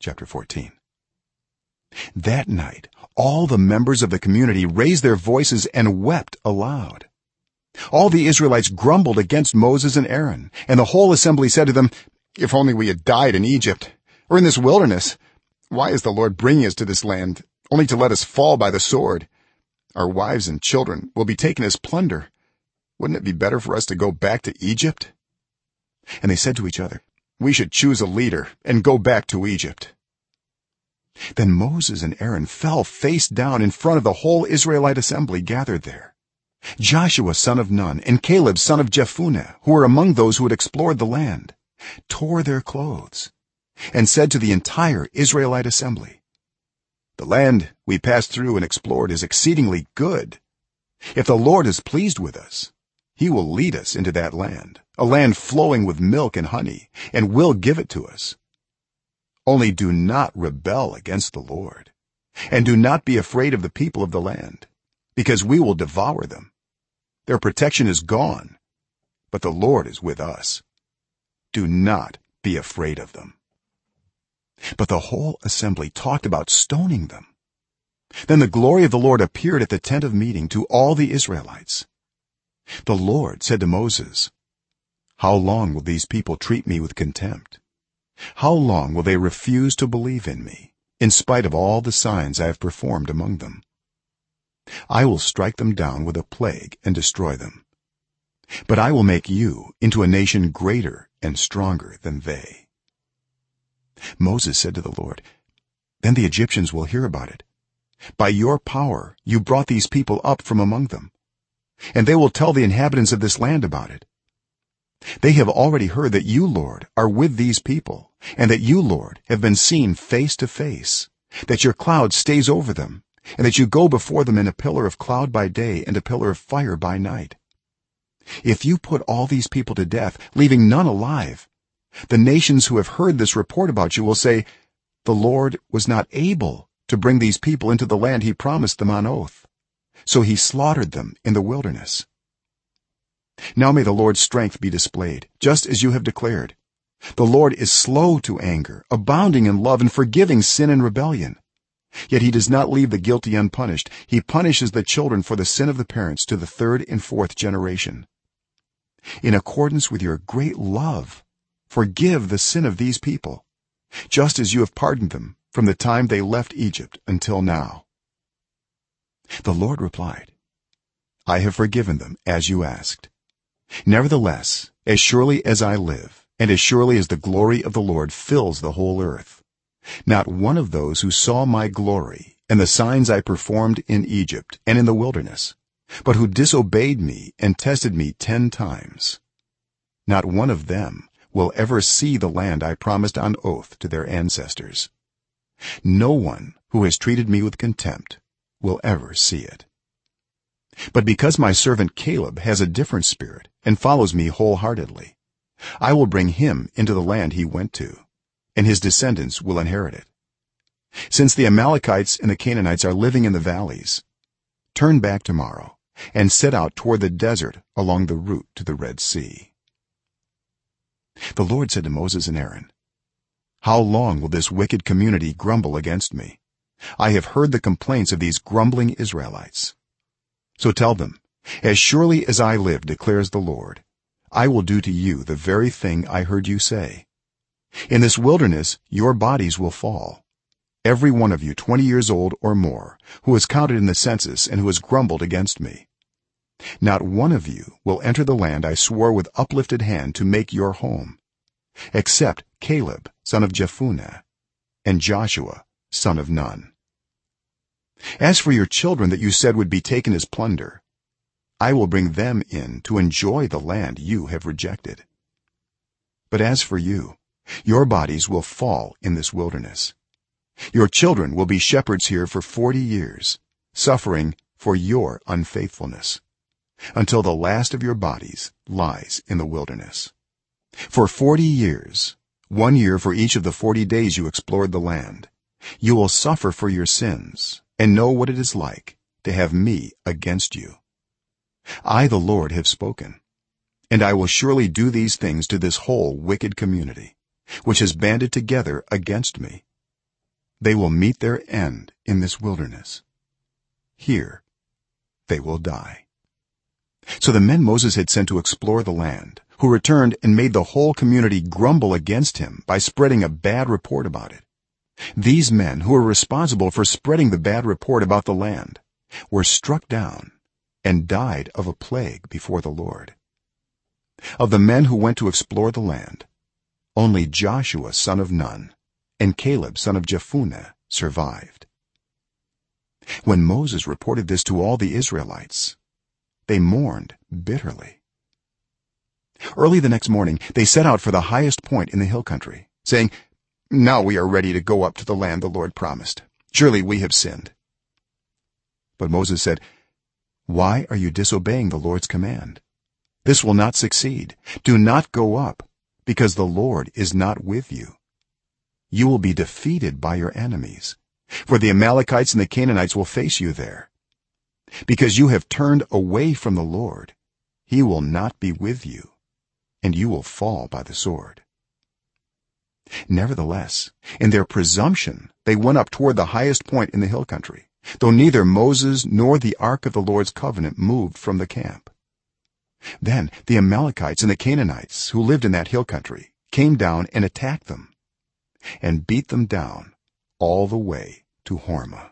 chapter 14 that night all the members of the community raised their voices and wept aloud. All the israelites grumbled against moses and aaron and the whole assembly said to them if only we had died in egypt or in this wilderness why is the lord bringing us to this land only to let us fall by the sword? Our wives and children will be taken as plunder. Wouldn't it be better for us to go back to egypt? And they said to each other we should choose a leader and go back to egypt. Then moses and aaron fell face down in front of the whole israelite assembly gathered there. Joshua son of nun and caleb son of jephunneh who were among those who had explored the land tore their clothes and said to the entire israelite assembly the land we passed through and explored is exceedingly good. If the lord is pleased with us he will lead us into that land a land flowing with milk and honey and will give it to us. Only do not rebel against the lord and do not be afraid of the people of the land because we will devour them. Their protection is gone but the lord is with us. Do not be afraid of them. But the whole assembly talked about stoning them. Then the glory of the lord appeared at the tent of meeting to all the israelites the lord said to moses how long will these people treat me with contempt? How long will they refuse to believe in me in spite of all the signs i have performed among them? I will strike them down with a plague and destroy them. But i will make you into a nation greater and stronger than they. Moses said to the lord then the egyptians will hear about it. By your power you brought these people up from among them and they will tell the inhabitants of this land about it. They have already heard that you lord are with these people and that you lord have been seen face to face that your cloud stays over them and that you go before them in a pillar of cloud by day and a pillar of fire by night. If you put all these people to death leaving none alive the nations who have heard this report about you will say the lord was not able to bring these people into the land he promised them on oath so he slaughtered them in the wilderness. Now may the lord's strength be displayed just as you have declared. The lord is slow to anger abounding in love and forgiving sin and rebellion. Yet he does not leave the guilty unpunished. He punishes the children for the sin of the parents to the third and fourth generation. In accordance with your great love forgive the sin of these people just as you have pardoned them from the time they left egypt until now the lord replied i have forgiven them as you asked. Nevertheless as surely as i live and as surely as the glory of the lord fills the whole earth not one of those who saw my glory and the signs i performed in egypt and in the wilderness but who disobeyed me and tested me 10 times not one of them will ever see the land i promised on oath to their ancestors. No one who has treated me with contempt will ever see it. But because my servant caleb has a different spirit and follows me wholeheartedly i will bring him into the land he went to and his descendants will inherit it. Since the amalekites and the canaanites are living in the valleys turn back tomorrow and set out toward the desert along the route to the red sea. The lord said to moses and aaron how long will this wicked community grumble against me i have heard the complaints of these grumbling israelites. So tell them as surely as i live declares the lord i will do to you the very thing i heard you say. In this wilderness your bodies will fall. Every one of you 20 years old or more who is counted in the census and who has grumbled against me. Not one of you will enter the land i swore with uplifted hand to make your home except caleb son of jephunneh and joshua son of nun as for your children that you said would be taken as plunder i will bring them in to enjoy the land you have rejected. But as for you your bodies will fall in this wilderness. Your children will be shepherds here for 40 years suffering for your unfaithfulness until the last of your bodies lies in the wilderness. For 40 years one year for each of the 40 days you explored the land you will suffer for your sins and know what it is like to have me against you. I the lord have spoken and i will surely do these things to this whole wicked community which has banded together against me. They will meet their end in this wilderness. Here they will die. So the men moses had sent to explore the land who returned and made the whole community grumble against him by spreading a bad report about it these men who were responsible for spreading the bad report about the land were struck down and died of a plague before the lord. Of the men who went to explore the land only joshua son of nun and caleb son of jephunneh survived. When moses reported this to all the israelites they mourned bitterly. Early the next morning they set out for the highest point in the hill country saying now we are ready to go up to the land the lord promised. Surely we have sinned. But moses said why are you disobeying the lord's command? This will not succeed. Do not go up because the lord is not with you. You will be defeated by your enemies for the amalekites and the canaanites will face you there. Because you have turned away from the lord he will not be with you and you will fall by the sword nevertheless in their presumption they went up toward the highest point in the hill country though neither moses nor the ark of the lord's covenant moved from the camp. Then the amalekites and the canaanites who lived in that hill country came down and attacked them and beat them down all the way to hormah